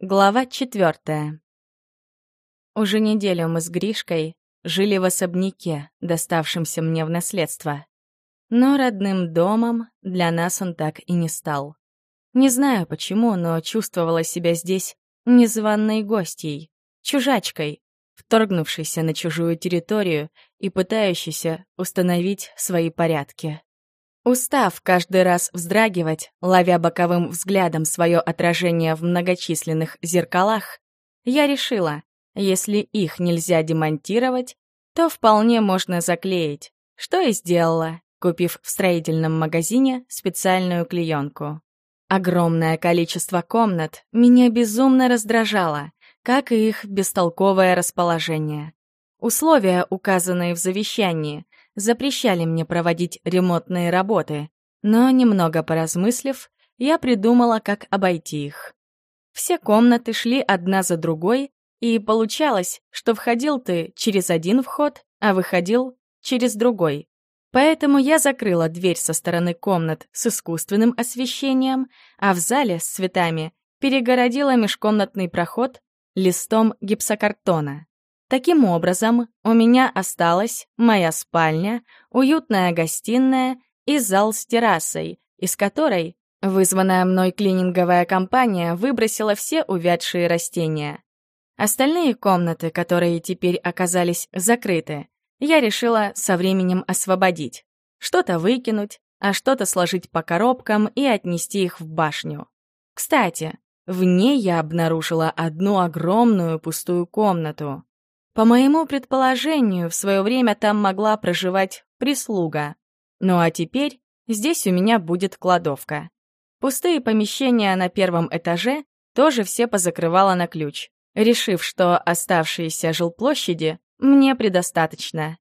Глава четвертая. Уже неделю мы с Гришкой жили в особняке, доставшемся мне в наследство. Но родным домом для нас он так и не стал. Не знаю почему, но чувствовала себя здесь незваной гостьей, чужачкой, вторгнувшейся на чужую территорию и пытающейся установить свои порядки. Устав каждый раз вздрагивать, ловя боковым взглядом свое отражение в многочисленных зеркалах, я решила, если их нельзя демонтировать, то вполне можно заклеить, что и сделала, купив в строительном магазине специальную клеенку. Огромное количество комнат меня безумно раздражало, как и их бестолковое расположение. Условия, указанные в завещании, запрещали мне проводить ремонтные работы, но, немного поразмыслив, я придумала, как обойти их. Все комнаты шли одна за другой, и получалось, что входил ты через один вход, а выходил через другой. Поэтому я закрыла дверь со стороны комнат с искусственным освещением, а в зале с цветами перегородила межкомнатный проход листом гипсокартона. Таким образом, у меня осталась моя спальня, уютная гостиная и зал с террасой, из которой вызванная мной клининговая компания выбросила все увядшие растения. Остальные комнаты, которые теперь оказались закрыты, я решила со временем освободить. Что-то выкинуть, а что-то сложить по коробкам и отнести их в башню. Кстати, в ней я обнаружила одну огромную пустую комнату. По моему предположению, в свое время там могла проживать прислуга. Ну а теперь здесь у меня будет кладовка. Пустые помещения на первом этаже тоже все позакрывала на ключ, решив, что оставшиеся жилплощади мне предостаточно.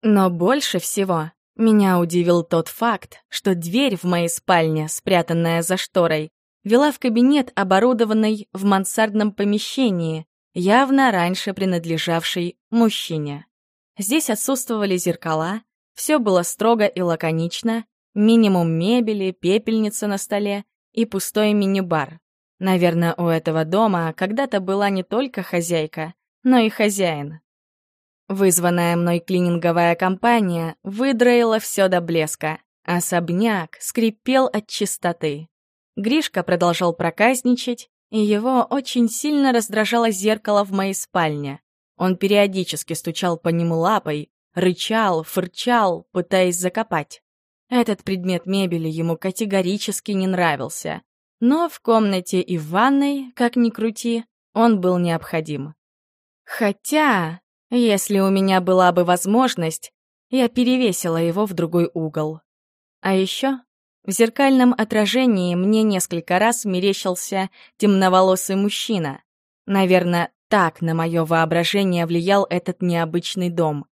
Но больше всего меня удивил тот факт, что дверь в моей спальне, спрятанная за шторой, вела в кабинет, оборудованный в мансардном помещении, явно раньше принадлежавший мужчине. Здесь отсутствовали зеркала, все было строго и лаконично, минимум мебели, пепельница на столе и пустой мини-бар. Наверное, у этого дома когда-то была не только хозяйка, но и хозяин. Вызванная мной клининговая компания выдроила все до блеска. Особняк скрипел от чистоты. Гришка продолжал проказничать, и его очень сильно раздражало зеркало в моей спальне. Он периодически стучал по нему лапой, рычал, фырчал, пытаясь закопать. Этот предмет мебели ему категорически не нравился. Но в комнате и в ванной, как ни крути, он был необходим. Хотя, если у меня была бы возможность, я перевесила его в другой угол. А еще в зеркальном отражении мне несколько раз мерещился темноволосый мужчина. Наверное, так на мое воображение влиял этот необычный дом.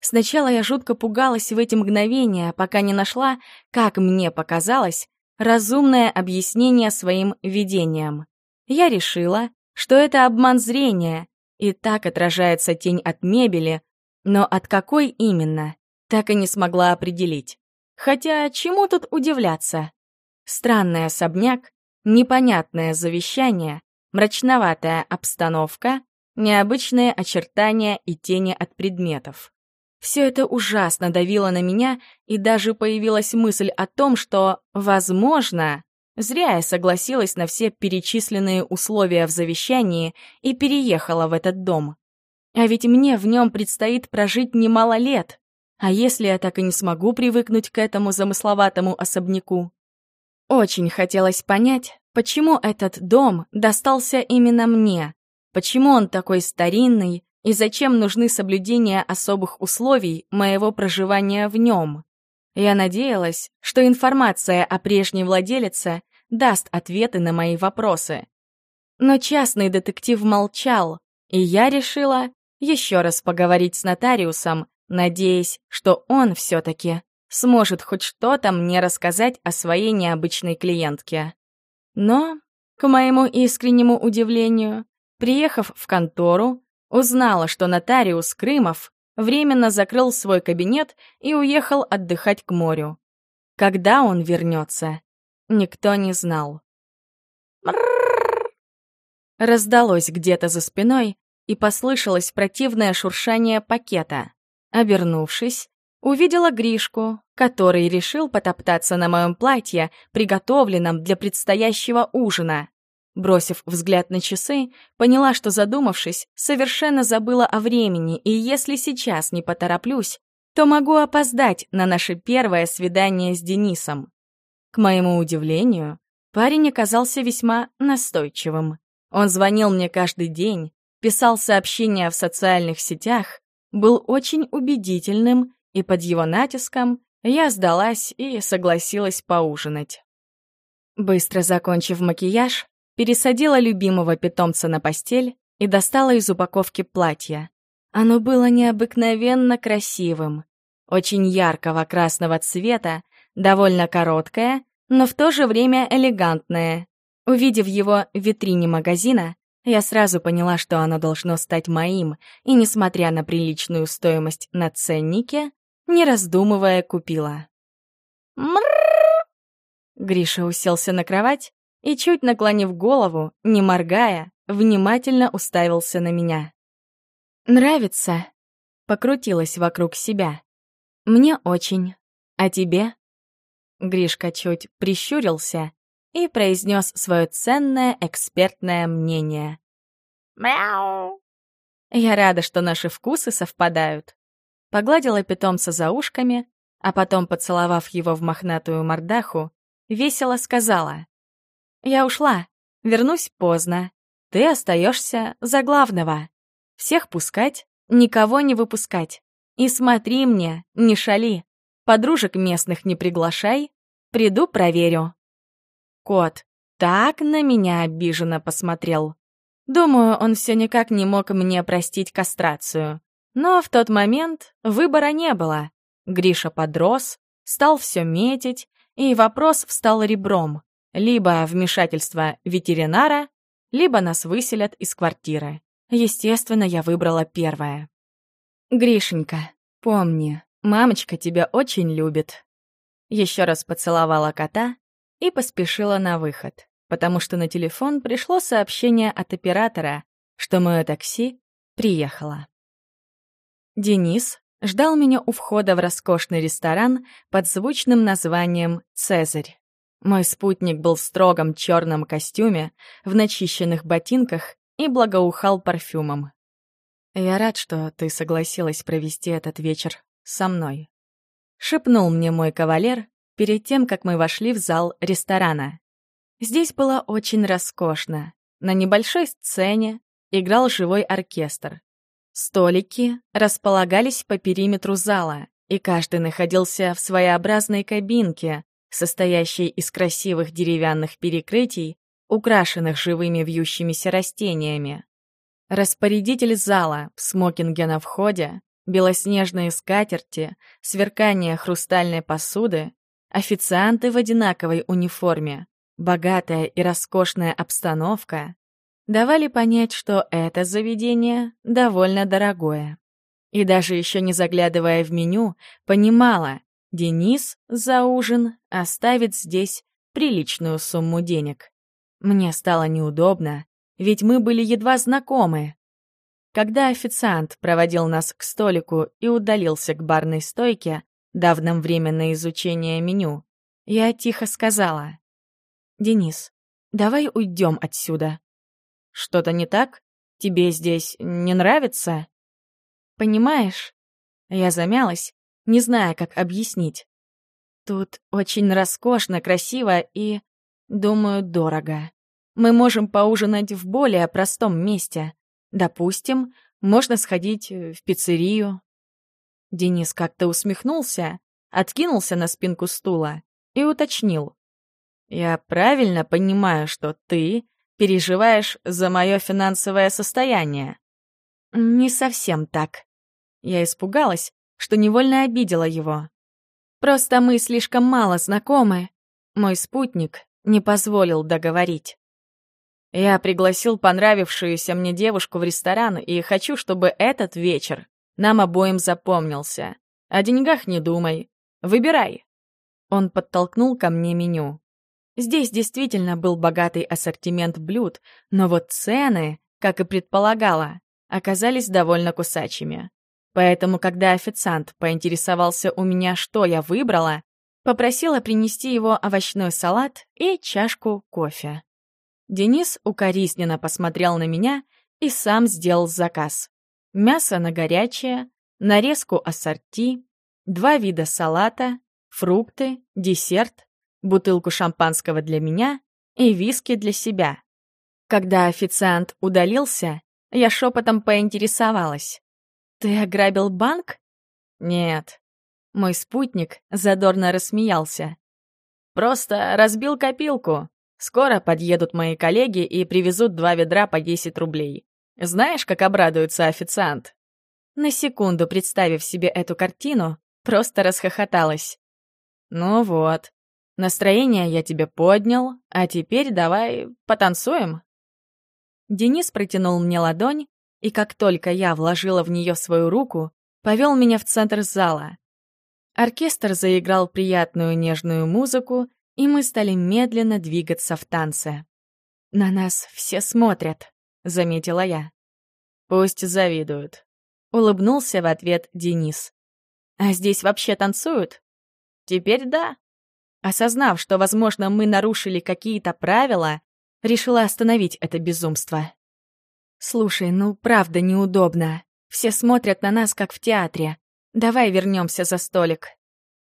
Сначала я жутко пугалась в эти мгновения, пока не нашла, как мне показалось, разумное объяснение своим видениям. Я решила, что это обман зрения, и так отражается тень от мебели, но от какой именно, так и не смогла определить. Хотя чему тут удивляться? Странный особняк, непонятное завещание, мрачноватая обстановка, необычные очертания и тени от предметов. Все это ужасно давило на меня, и даже появилась мысль о том, что, возможно, зря я согласилась на все перечисленные условия в завещании и переехала в этот дом. А ведь мне в нем предстоит прожить немало лет. А если я так и не смогу привыкнуть к этому замысловатому особняку? Очень хотелось понять, почему этот дом достался именно мне, почему он такой старинный и зачем нужны соблюдения особых условий моего проживания в нем. Я надеялась, что информация о прежней владелице даст ответы на мои вопросы. Но частный детектив молчал, и я решила еще раз поговорить с нотариусом, надеясь, что он все-таки сможет хоть что-то мне рассказать о своей необычной клиентке. Но, к моему искреннему удивлению, приехав в контору, узнала, что нотариус Крымов временно закрыл свой кабинет и уехал отдыхать к морю. Когда он вернется, никто не знал. раздалось где-то за спиной, и послышалось противное шуршание пакета. Обернувшись, увидела Гришку, который решил потоптаться на моем платье, приготовленном для предстоящего ужина. Бросив взгляд на часы, поняла, что, задумавшись, совершенно забыла о времени, и если сейчас не потороплюсь, то могу опоздать на наше первое свидание с Денисом. К моему удивлению, парень оказался весьма настойчивым. Он звонил мне каждый день, писал сообщения в социальных сетях, был очень убедительным, и под его натиском я сдалась и согласилась поужинать. Быстро закончив макияж, пересадила любимого питомца на постель и достала из упаковки платье. Оно было необыкновенно красивым, очень яркого красного цвета, довольно короткое, но в то же время элегантное. Увидев его в витрине магазина, я сразу поняла, что оно должно стать моим, и, несмотря на приличную стоимость на ценнике, не раздумывая, купила. «Мрррр!» Гриша уселся на кровать и, чуть наклонив голову, не моргая, внимательно уставился на меня. «Нравится?» — покрутилась вокруг себя. «Мне очень. А тебе?» Гришка чуть прищурился и произнес свое ценное экспертное мнение. «Мяу!» Я рада, что наши вкусы совпадают. Погладила питомца за ушками, а потом, поцеловав его в мохнатую мордаху, весело сказала. «Я ушла. Вернусь поздно. Ты остаешься за главного. Всех пускать, никого не выпускать. И смотри мне, не шали. Подружек местных не приглашай. Приду, проверю». Кот так на меня обиженно посмотрел. Думаю, он все никак не мог мне простить кастрацию. Но в тот момент выбора не было. Гриша подрос, стал все метить, и вопрос встал ребром. Либо вмешательство ветеринара, либо нас выселят из квартиры. Естественно, я выбрала первое. «Гришенька, помни, мамочка тебя очень любит». Еще раз поцеловала кота и поспешила на выход, потому что на телефон пришло сообщение от оператора, что мое такси приехало. Денис ждал меня у входа в роскошный ресторан под звучным названием «Цезарь». Мой спутник был в строгом черном костюме, в начищенных ботинках и благоухал парфюмом. «Я рад, что ты согласилась провести этот вечер со мной», — шепнул мне мой кавалер перед тем, как мы вошли в зал ресторана. Здесь было очень роскошно. На небольшой сцене играл живой оркестр. Столики располагались по периметру зала, и каждый находился в своеобразной кабинке, состоящей из красивых деревянных перекрытий, украшенных живыми вьющимися растениями. Распорядитель зала в смокинге на входе, белоснежные скатерти, сверкание хрустальной посуды, официанты в одинаковой униформе, богатая и роскошная обстановка давали понять, что это заведение довольно дорогое. И даже еще не заглядывая в меню, понимала, Денис за ужин оставит здесь приличную сумму денег. Мне стало неудобно, ведь мы были едва знакомы. Когда официант проводил нас к столику и удалился к барной стойке, дав нам время на изучение меню, я тихо сказала. «Денис, давай уйдем отсюда». «Что-то не так? Тебе здесь не нравится?» «Понимаешь?» Я замялась, не зная, как объяснить. Тут очень роскошно, красиво и, думаю, дорого. Мы можем поужинать в более простом месте. Допустим, можно сходить в пиццерию. Денис как-то усмехнулся, откинулся на спинку стула и уточнил. «Я правильно понимаю, что ты переживаешь за мое финансовое состояние?» «Не совсем так». Я испугалась, что невольно обидела его. Просто мы слишком мало знакомы. Мой спутник не позволил договорить. Я пригласил понравившуюся мне девушку в ресторан и хочу, чтобы этот вечер нам обоим запомнился. О деньгах не думай. Выбирай. Он подтолкнул ко мне меню. Здесь действительно был богатый ассортимент блюд, но вот цены, как и предполагала, оказались довольно кусачими. Поэтому, когда официант поинтересовался у меня, что я выбрала, попросила принести его овощной салат и чашку кофе. Денис укоризненно посмотрел на меня и сам сделал заказ. Мясо на горячее, нарезку ассорти, два вида салата, фрукты, десерт, бутылку шампанского для меня и виски для себя. Когда официант удалился, я шепотом поинтересовалась. «Ты ограбил банк?» «Нет». Мой спутник задорно рассмеялся. «Просто разбил копилку. Скоро подъедут мои коллеги и привезут два ведра по 10 рублей. Знаешь, как обрадуется официант?» На секунду, представив себе эту картину, просто расхохоталась. «Ну вот, настроение я тебе поднял, а теперь давай потанцуем». Денис протянул мне ладонь, и как только я вложила в нее свою руку, повел меня в центр зала. Оркестр заиграл приятную нежную музыку, и мы стали медленно двигаться в танце. «На нас все смотрят», — заметила я. «Пусть завидуют», — улыбнулся в ответ Денис. «А здесь вообще танцуют?» «Теперь да». Осознав, что, возможно, мы нарушили какие-то правила, решила остановить это безумство. «Слушай, ну правда неудобно. Все смотрят на нас, как в театре. Давай вернемся за столик».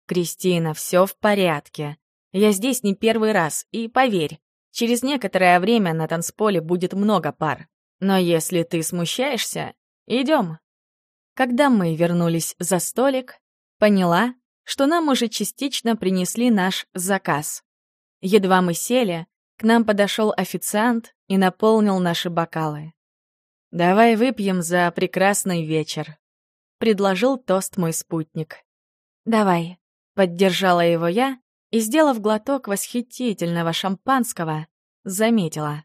«Кристина, все в порядке. Я здесь не первый раз, и поверь, через некоторое время на танцполе будет много пар. Но если ты смущаешься, идем». Когда мы вернулись за столик, поняла, что нам уже частично принесли наш заказ. Едва мы сели, к нам подошел официант и наполнил наши бокалы. «Давай выпьем за прекрасный вечер», — предложил тост мой спутник. «Давай», — поддержала его я и, сделав глоток восхитительного шампанского, заметила.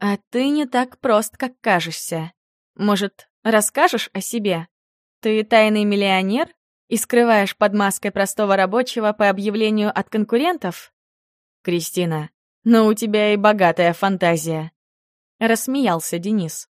«А ты не так прост, как кажешься. Может, расскажешь о себе? Ты тайный миллионер и скрываешь под маской простого рабочего по объявлению от конкурентов?» «Кристина, ну у тебя и богатая фантазия», — рассмеялся Денис.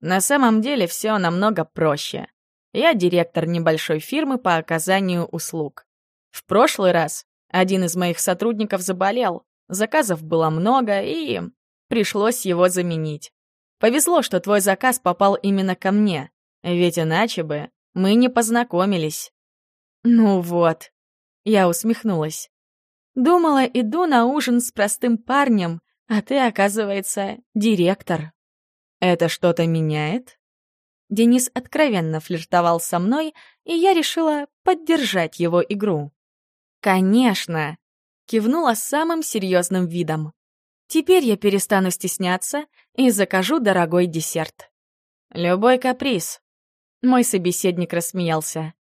На самом деле все намного проще. Я директор небольшой фирмы по оказанию услуг. В прошлый раз один из моих сотрудников заболел, заказов было много, и пришлось его заменить. Повезло, что твой заказ попал именно ко мне, ведь иначе бы мы не познакомились. Ну вот, я усмехнулась. Думала, иду на ужин с простым парнем, а ты, оказывается, директор. Это что-то меняет? Денис откровенно флиртовал со мной, и я решила поддержать его игру. «Конечно!» — кивнула самым серьезным видом. «Теперь я перестану стесняться и закажу дорогой десерт». «Любой каприз». Мой собеседник рассмеялся.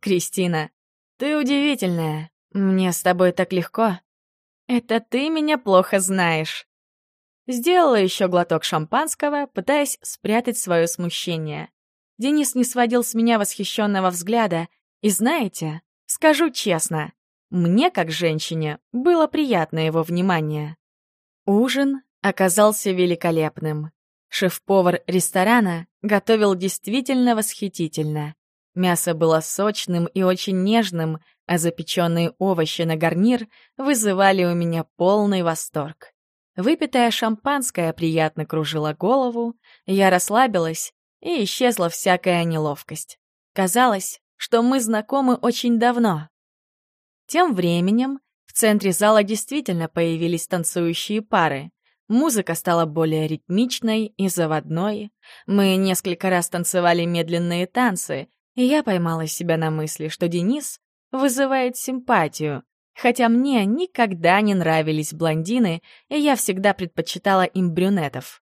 «Кристина, ты удивительная. Мне с тобой так легко». «Это ты меня плохо знаешь», Сделала еще глоток шампанского, пытаясь спрятать свое смущение. Денис не сводил с меня восхищенного взгляда, и знаете, скажу честно, мне, как женщине, было приятно его внимание. Ужин оказался великолепным. Шеф-повар ресторана готовил действительно восхитительно. Мясо было сочным и очень нежным, а запеченные овощи на гарнир вызывали у меня полный восторг. Выпитое шампанское приятно кружило голову, я расслабилась, и исчезла всякая неловкость. Казалось, что мы знакомы очень давно. Тем временем в центре зала действительно появились танцующие пары. Музыка стала более ритмичной и заводной. Мы несколько раз танцевали медленные танцы, и я поймала себя на мысли, что Денис вызывает симпатию, Хотя мне никогда не нравились блондины, и я всегда предпочитала им брюнетов.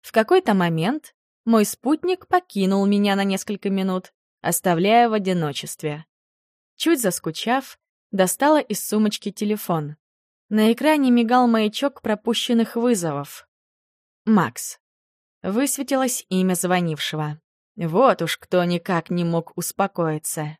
В какой-то момент мой спутник покинул меня на несколько минут, оставляя в одиночестве. Чуть заскучав, достала из сумочки телефон. На экране мигал маячок пропущенных вызовов. «Макс». Высветилось имя звонившего. Вот уж кто никак не мог успокоиться.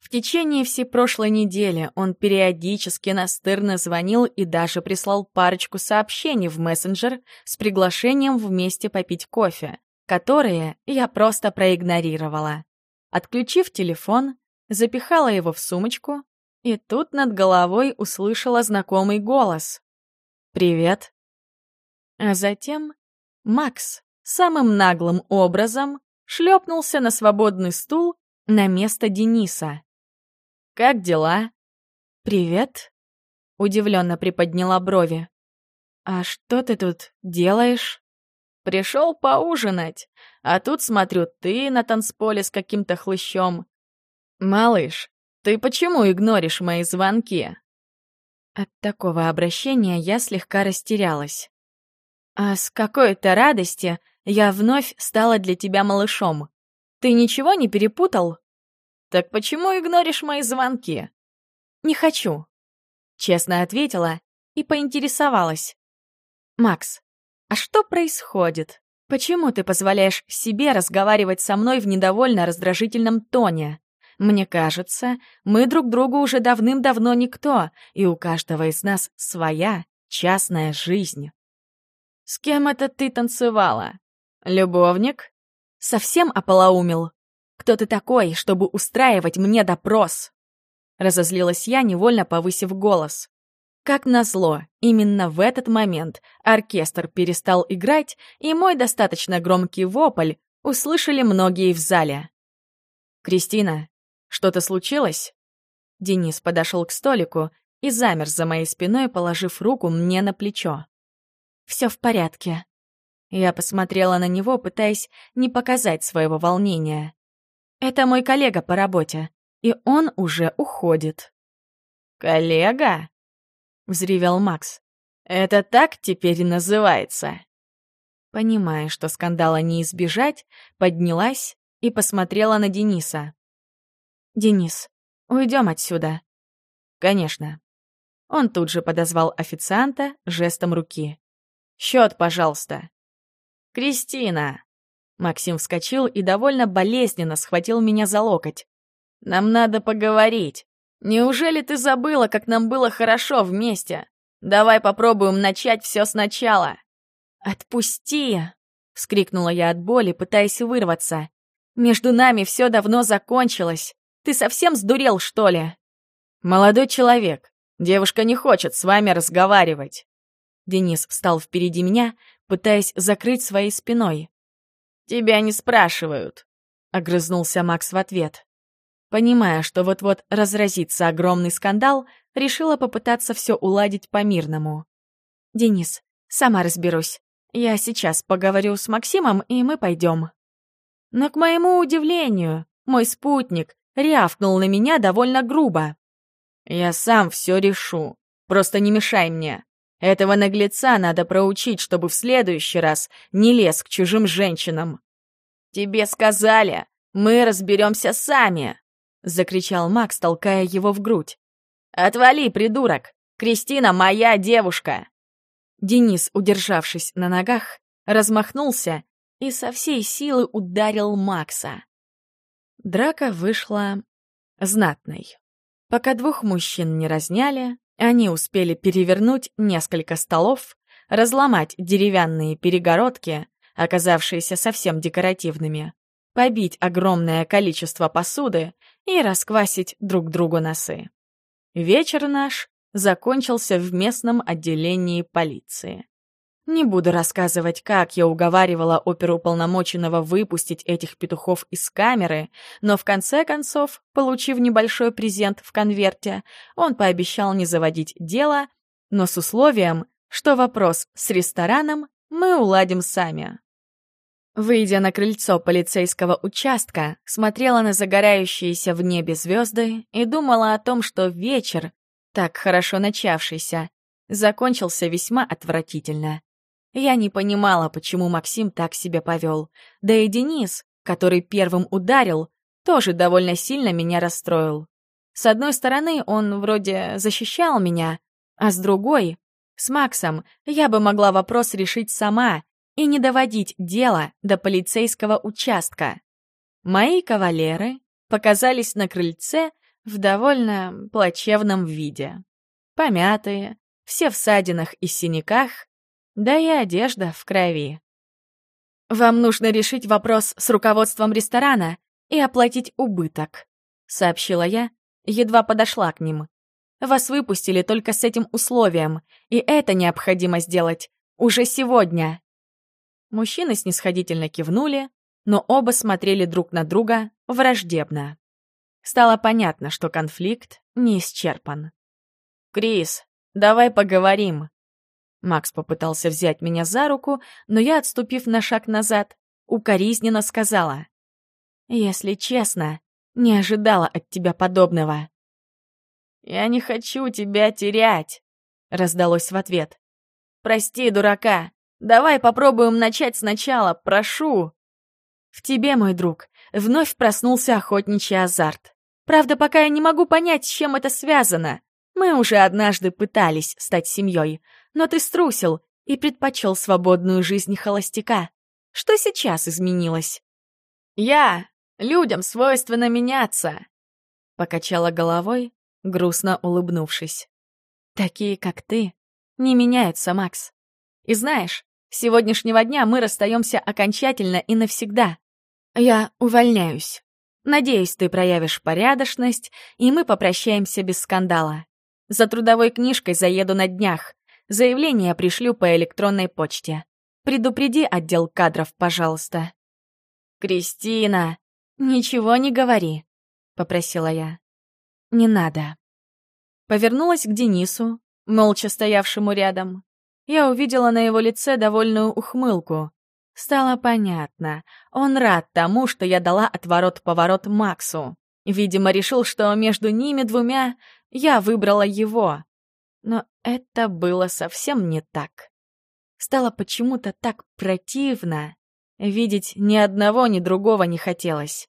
В течение всей прошлой недели он периодически настырно звонил и даже прислал парочку сообщений в мессенджер с приглашением вместе попить кофе, которые я просто проигнорировала. Отключив телефон, запихала его в сумочку, и тут над головой услышала знакомый голос. «Привет». А затем Макс самым наглым образом шлепнулся на свободный стул на место Дениса. «Как дела?» «Привет», — удивленно приподняла брови. «А что ты тут делаешь?» «Пришел поужинать, а тут, смотрю, ты на танцполе с каким-то хлыщом. Малыш, ты почему игноришь мои звонки?» От такого обращения я слегка растерялась. «А с какой-то радости я вновь стала для тебя малышом. Ты ничего не перепутал?» «Так почему игноришь мои звонки?» «Не хочу», — честно ответила и поинтересовалась. «Макс, а что происходит? Почему ты позволяешь себе разговаривать со мной в недовольно раздражительном тоне?» Мне кажется, мы друг другу уже давным-давно никто, и у каждого из нас своя частная жизнь. С кем это ты танцевала? Любовник? Совсем ополоумел? Кто ты такой, чтобы устраивать мне допрос? Разозлилась я, невольно повысив голос. Как назло, именно в этот момент оркестр перестал играть, и мой достаточно громкий вопль услышали многие в зале. «Кристина, что-то случилось?» Денис подошел к столику и замер за моей спиной, положив руку мне на плечо. «Все в порядке». Я посмотрела на него, пытаясь не показать своего волнения. «Это мой коллега по работе, и он уже уходит». «Коллега?» — взревел Макс. «Это так теперь называется?» Понимая, что скандала не избежать, поднялась и посмотрела на Дениса. «Денис, уйдем отсюда». «Конечно». Он тут же подозвал официанта жестом руки. «Счет, пожалуйста». «Кристина!» Максим вскочил и довольно болезненно схватил меня за локоть. «Нам надо поговорить. Неужели ты забыла, как нам было хорошо вместе? Давай попробуем начать все сначала». «Отпусти!» — вскрикнула я от боли, пытаясь вырваться. «Между нами все давно закончилось. Ты совсем сдурел, что ли?» «Молодой человек, девушка не хочет с вами разговаривать». Денис встал впереди меня, пытаясь закрыть своей спиной. «Тебя не спрашивают», — огрызнулся Макс в ответ. Понимая, что вот-вот разразится огромный скандал, решила попытаться все уладить по-мирному. «Денис, сама разберусь. Я сейчас поговорю с Максимом, и мы пойдем». Но, к моему удивлению, мой спутник рявкнул на меня довольно грубо. «Я сам все решу. Просто не мешай мне. Этого наглеца надо проучить, чтобы в следующий раз не лез к чужим женщинам». «Тебе сказали, мы разберемся сами!» — закричал Макс, толкая его в грудь. «Отвали, придурок! Кристина моя девушка!» Денис, удержавшись на ногах, размахнулся и со всей силы ударил Макса. Драка вышла знатной. Пока двух мужчин не разняли, они успели перевернуть несколько столов, разломать деревянные перегородки, оказавшиеся совсем декоративными, побить огромное количество посуды и расквасить друг другу носы. Вечер наш закончился в местном отделении полиции. Не буду рассказывать, как я уговаривала оперуполномоченного выпустить этих петухов из камеры, но в конце концов, получив небольшой презент в конверте, он пообещал не заводить дело, но с условием, что вопрос с рестораном мы уладим сами. Выйдя на крыльцо полицейского участка, смотрела на загорающиеся в небе звезды и думала о том, что вечер, так хорошо начавшийся, закончился весьма отвратительно. Я не понимала, почему Максим так себя повел. Да и Денис, который первым ударил, тоже довольно сильно меня расстроил. С одной стороны, он вроде защищал меня, а с другой, с Максом, я бы могла вопрос решить сама и не доводить дело до полицейского участка. Мои кавалеры показались на крыльце в довольно плачевном виде. Помятые, все в садинах и синяках, да и одежда в крови. «Вам нужно решить вопрос с руководством ресторана и оплатить убыток», — сообщила я, едва подошла к ним. «Вас выпустили только с этим условием, и это необходимо сделать уже сегодня». Мужчины снисходительно кивнули, но оба смотрели друг на друга враждебно. Стало понятно, что конфликт не исчерпан. «Крис, давай поговорим», Макс попытался взять меня за руку, но я, отступив на шаг назад, укоризненно сказала. «Если честно, не ожидала от тебя подобного». «Я не хочу тебя терять», — раздалось в ответ. «Прости, дурака. Давай попробуем начать сначала, прошу». В тебе, мой друг, вновь проснулся охотничий азарт. Правда, пока я не могу понять, с чем это связано. Мы уже однажды пытались стать семьей, но ты струсил и предпочел свободную жизнь холостяка. Что сейчас изменилось? Я. Людям свойственно меняться. Покачала головой, грустно улыбнувшись. Такие, как ты, не меняются, Макс. И знаешь, с сегодняшнего дня мы расстаемся окончательно и навсегда. Я увольняюсь. Надеюсь, ты проявишь порядочность, и мы попрощаемся без скандала. За трудовой книжкой заеду на днях. Заявление пришлю по электронной почте. Предупреди отдел кадров, пожалуйста. «Кристина, ничего не говори», — попросила я. «Не надо». Повернулась к Денису, молча стоявшему рядом. Я увидела на его лице довольную ухмылку. Стало понятно, он рад тому, что я дала отворот-поворот Максу. Видимо, решил, что между ними двумя я выбрала его. Но это было совсем не так. Стало почему-то так противно. Видеть ни одного, ни другого не хотелось.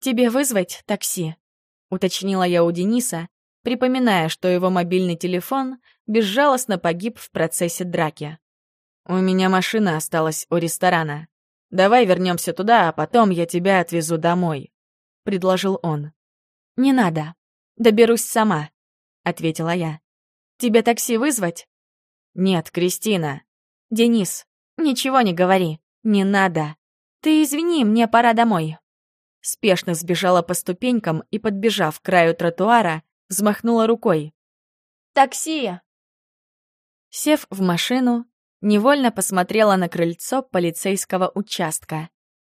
«Тебе вызвать такси?» — уточнила я у Дениса, припоминая, что его мобильный телефон безжалостно погиб в процессе драки. «У меня машина осталась у ресторана. Давай вернемся туда, а потом я тебя отвезу домой», — предложил он. «Не надо. Доберусь сама», — ответила я. Тебе такси вызвать?» «Нет, Кристина». «Денис, ничего не говори. Не надо. Ты извини, мне пора домой». Спешно сбежала по ступенькам и, подбежав к краю тротуара, взмахнула рукой. «Такси!» Сев в машину, невольно посмотрела на крыльцо полицейского участка.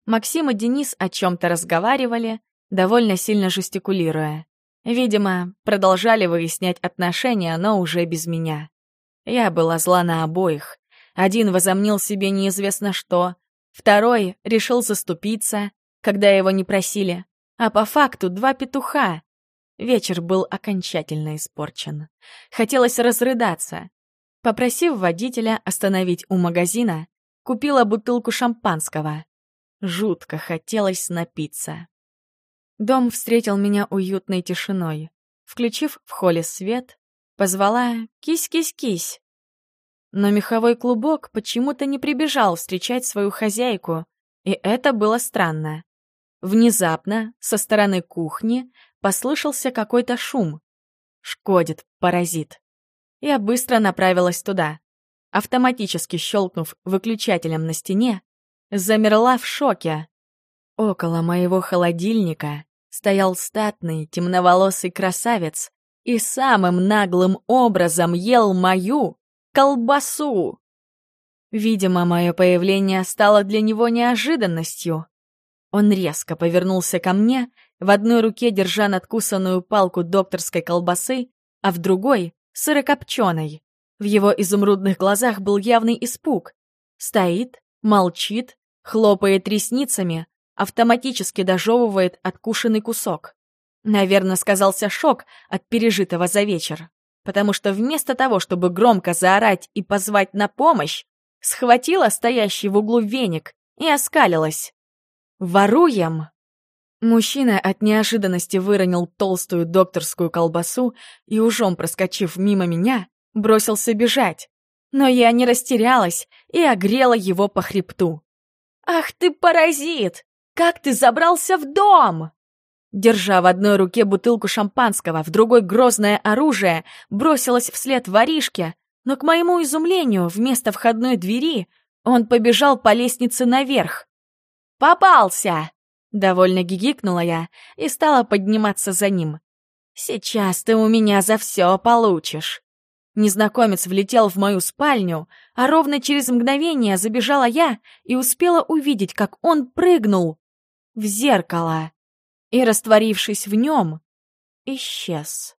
Максим и Денис о чем-то разговаривали, довольно сильно жестикулируя. Видимо, продолжали выяснять отношения, но уже без меня. Я была зла на обоих. Один возомнил себе неизвестно что, второй решил заступиться, когда его не просили, а по факту два петуха. Вечер был окончательно испорчен. Хотелось разрыдаться. Попросив водителя остановить у магазина, купила бутылку шампанского. Жутко хотелось напиться. Дом встретил меня уютной тишиной. Включив в холле свет, позвала «Кись-кись-кись». Но меховой клубок почему-то не прибежал встречать свою хозяйку, и это было странно. Внезапно со стороны кухни послышался какой-то шум. Шкодит, паразит. Я быстро направилась туда. Автоматически щелкнув выключателем на стене, замерла в шоке. Около моего холодильника стоял статный, темноволосый красавец и самым наглым образом ел мою колбасу. Видимо, мое появление стало для него неожиданностью. Он резко повернулся ко мне, в одной руке держа надкусанную палку докторской колбасы, а в другой — сырокопченой. В его изумрудных глазах был явный испуг. Стоит, молчит, хлопает ресницами, автоматически дожевывает откушенный кусок. Наверное, сказался шок от пережитого за вечер, потому что вместо того, чтобы громко заорать и позвать на помощь, схватила стоящий в углу веник и оскалилась. «Воруем!» Мужчина от неожиданности выронил толстую докторскую колбасу и, ужом проскочив мимо меня, бросился бежать. Но я не растерялась и огрела его по хребту. «Ах ты паразит! Как ты забрался в дом?» Держа в одной руке бутылку шампанского, в другой грозное оружие, бросилась вслед воришке, но, к моему изумлению, вместо входной двери он побежал по лестнице наверх. «Попался!» — довольно гигикнула я и стала подниматься за ним. «Сейчас ты у меня за все получишь!» Незнакомец влетел в мою спальню, а ровно через мгновение забежала я и успела увидеть, как он прыгнул в зеркало и, растворившись в нем, исчез.